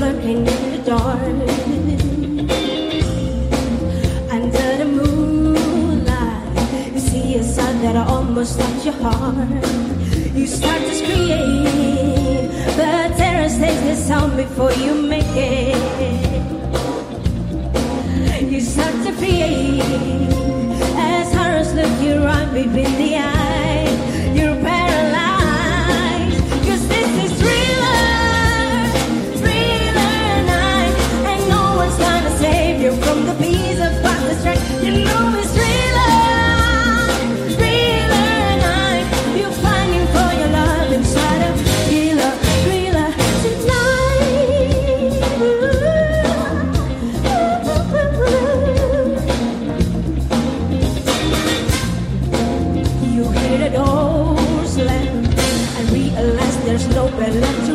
in the dark. Under the moonlight, you see a sight that almost touch your heart. You start to scream, but terror takes the sound before you make it. You start to feel as horrors look you right between the left to.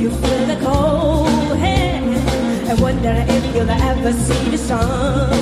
You feel the cold hand and wonder if you'll ever see the sun.